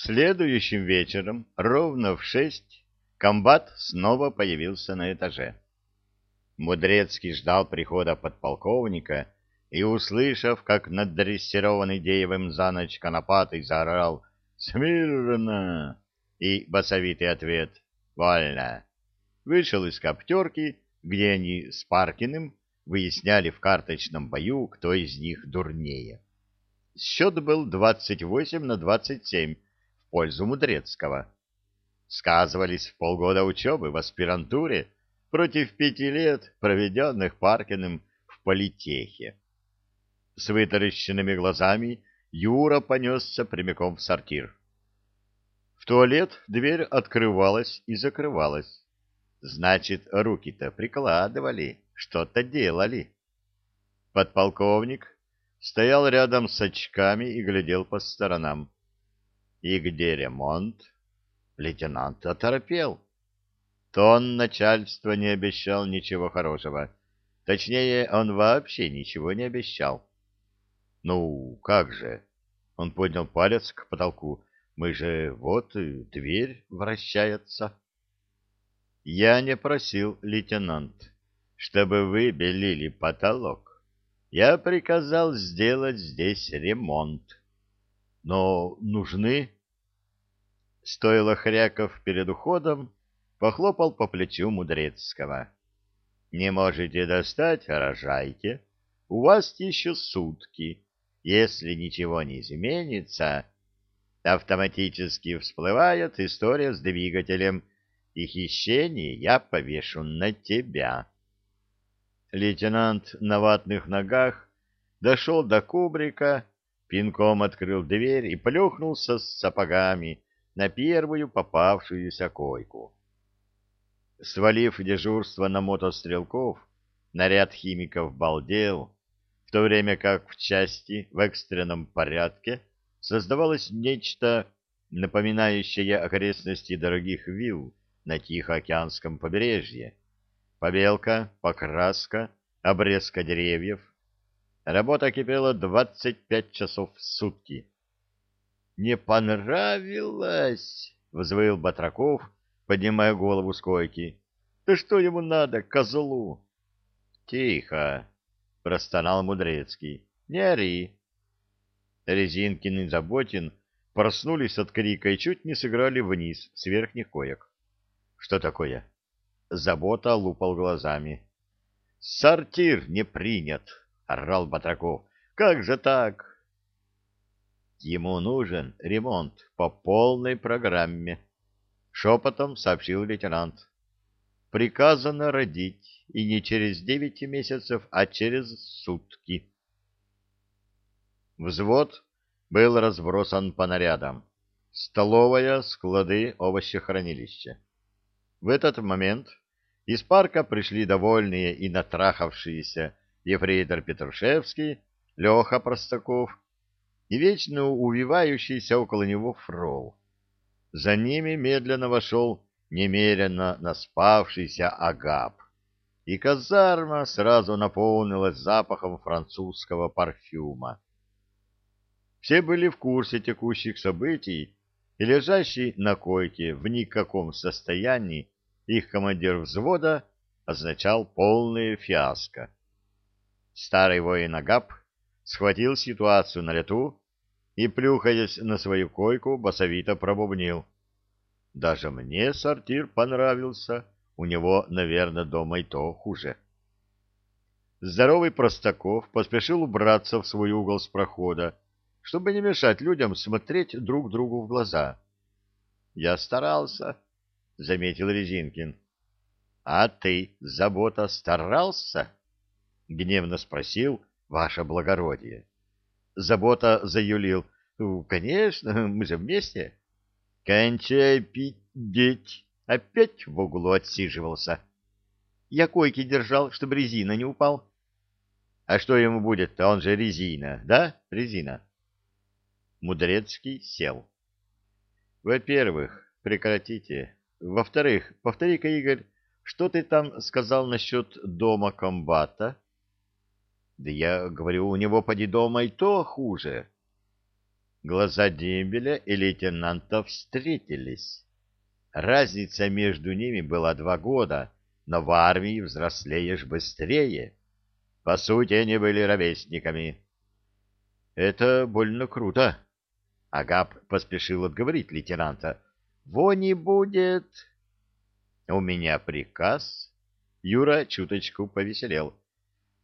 Следующим вечером, ровно в шесть, комбат снова появился на этаже. Мудрецкий ждал прихода подполковника и, услышав, как наддрессированный Деевым за ночь конопатый заорал «Смирно!» и басовитый ответ «Вольно!», вышел из коптерки, где они с Паркиным выясняли в карточном бою, кто из них дурнее. Счет был 28 на 27 пользу Мудрецкого. Сказывались в полгода учебы в аспирантуре против пяти лет, проведенных Паркиным в политехе. С вытаращенными глазами Юра понесся прямиком в сортир. В туалет дверь открывалась и закрывалась. Значит, руки-то прикладывали, что-то делали. Подполковник стоял рядом с очками и глядел по сторонам. И где ремонт? Лейтенант оторопел. Тон начальства не обещал ничего хорошего. Точнее, он вообще ничего не обещал. Ну, как же? Он поднял палец к потолку. Мы же, вот, дверь вращается. Я не просил, лейтенант, чтобы вы белили потолок. Я приказал сделать здесь ремонт. Но нужны... Стоило Хряков перед уходом, похлопал по плечу Мудрецкого. «Не можете достать? Рожайте. У вас еще сутки. Если ничего не изменится, автоматически всплывает история с двигателем, и хищение я повешу на тебя». Лейтенант на ватных ногах дошел до кубрика, пинком открыл дверь и плюхнулся с сапогами на первую попавшуюся койку. Свалив дежурство на мотострелков, наряд химиков балдел, в то время как в части в экстренном порядке создавалось нечто, напоминающее окрестности дорогих вилл на Тихоокеанском побережье. Побелка, покраска, обрезка деревьев. Работа кипела 25 часов в сутки. «Не понравилось!» — взвыл Батраков, поднимая голову с койки. «Да что ему надо, козлу?» «Тихо!» — простонал Мудрецкий. «Не ори!» Резинкин и Заботин проснулись от крика и чуть не сыграли вниз с верхних коек. «Что такое?» Забота лупал глазами. «Сортир не принят!» — орал Батраков. «Как же так?» «Ему нужен ремонт по полной программе», шепотом сообщил лейтенант. Приказано родить, и не через девять месяцев, а через сутки. Взвод был разбросан по нарядам. Столовая, склады, овощехранилище. В этот момент из парка пришли довольные и натрахавшиеся ефрейтор Петрушевский, Леха Простаков и вечно увивающийся около него фрол. За ними медленно вошел немерено наспавшийся Агап, и казарма сразу наполнилась запахом французского парфюма. Все были в курсе текущих событий, и лежащий на койке в никаком состоянии их командир взвода означал полное фиаско. Старый воин Агап схватил ситуацию на лету и, плюхаясь на свою койку, басовито пробубнил. Даже мне сортир понравился, у него, наверное, дома и то хуже. Здоровый Простаков поспешил убраться в свой угол с прохода, чтобы не мешать людям смотреть друг другу в глаза. — Я старался, — заметил Резинкин. — А ты, забота, старался? — гневно спросил ваше благородие. Забота заюлил. «Ну, конечно, мы же вместе. Кончай пить, Опять в углу отсиживался. Я койки держал, чтобы резина не упал. А что ему будет-то? Он же резина, да, резина? Мудрецкий сел. Во-первых, прекратите. Во-вторых, повтори-ка, Игорь, что ты там сказал насчет дома комбата? Да я говорю, у него поди дома и то хуже. Глаза дембеля и лейтенанта встретились. Разница между ними была два года, но в армии взрослеешь быстрее. По сути, они были ровесниками. — Это больно круто. Агап поспешил отговорить лейтенанта. — Вони будет... — У меня приказ. Юра чуточку повеселел.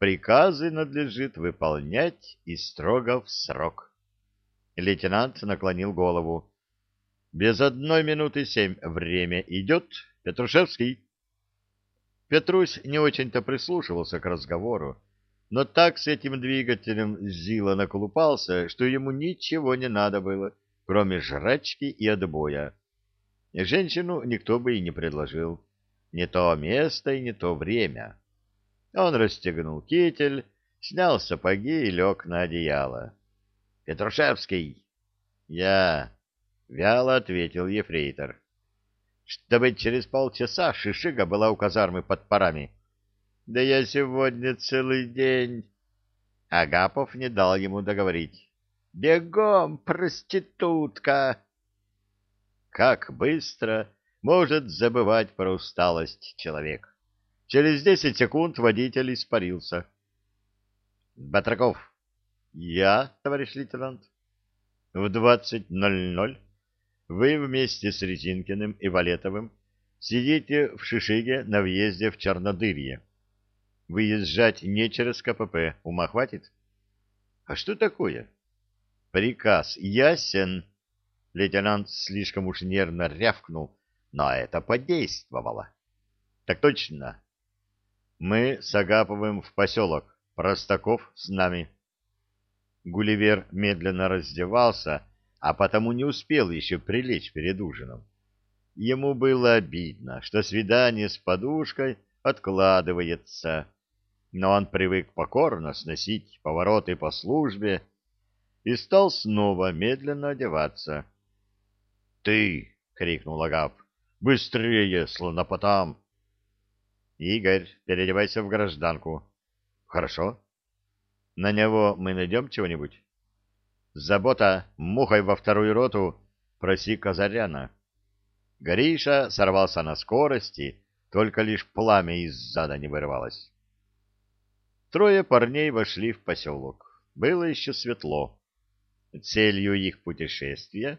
Приказы надлежит выполнять и строго в срок. Лейтенант наклонил голову. Без одной минуты семь время идет. Петрушевский. Петрусь не очень-то прислушивался к разговору, но так с этим двигателем Зила наколупался, что ему ничего не надо было, кроме жрачки и отбоя. Женщину никто бы и не предложил. Не то место и не то время. Он расстегнул китель, снял сапоги и лег на одеяло. — Петрушевский! — Я! — вяло ответил ефрейтор. — Чтобы через полчаса шишига была у казармы под парами. — Да я сегодня целый день... Агапов не дал ему договорить. «Бегом, проститутка!» Как быстро может забывать про усталость человек. Через десять секунд водитель испарился. «Батраков!» «Я, товарищ лейтенант?» «В двадцать ноль ноль вы вместе с Резинкиным и Валетовым сидите в Шишиге на въезде в Чернодырье. Выезжать не через КПП, ума хватит? А что такое? Приказ ясен. Лейтенант слишком уж нервно рявкнул, но это подействовало. Так точно. Мы с Агаповым в поселок, Простаков с нами. Гулливер медленно раздевался, а потому не успел еще прилечь перед ужином. Ему было обидно, что свидание с подушкой откладывается, но он привык покорно сносить повороты по службе и стал снова медленно одеваться. — Ты! — крикнул Агап. — Быстрее, слонопотам! — Игорь, переодевайся в гражданку. — Хорошо. — На него мы найдем чего-нибудь? — Забота, мухой во вторую роту, проси Казаряна. Гриша сорвался на скорости, только лишь пламя из зада не вырывалось. Трое парней вошли в поселок. Было еще светло. Целью их путешествия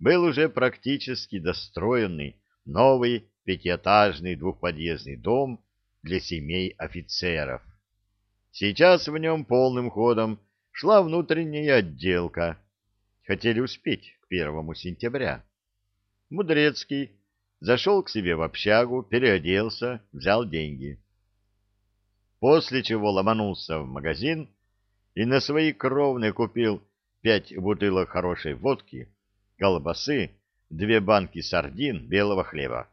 был уже практически достроенный новый пятиэтажный двухподъездный дом для семей офицеров. Сейчас в нем полным ходом шла внутренняя отделка. Хотели успеть к первому сентября. Мудрецкий зашел к себе в общагу, переоделся, взял деньги. После чего ломанулся в магазин и на свои кровные купил пять бутылок хорошей водки, колбасы, две банки сардин, белого хлеба.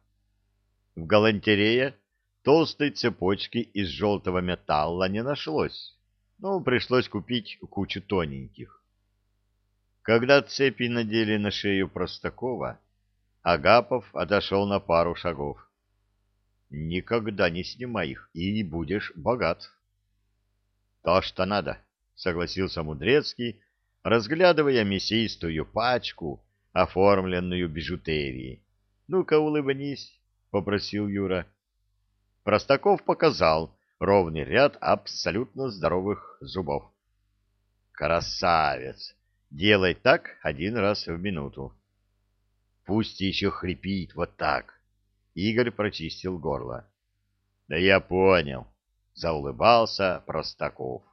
В галантерее толстой цепочки из желтого металла не нашлось, но пришлось купить кучу тоненьких. Когда цепи надели на шею Простакова, Агапов отошел на пару шагов. «Никогда не снимай их, и будешь богат». «То, что надо», — согласился Мудрецкий, разглядывая мясистую пачку, оформленную бижутерией. «Ну-ка, улыбнись», — попросил Юра. Простаков показал ровный ряд абсолютно здоровых зубов. «Красавец! Делай так один раз в минуту». Пусть еще хрипит вот так. Игорь прочистил горло. Да я понял, заулыбался Простаков.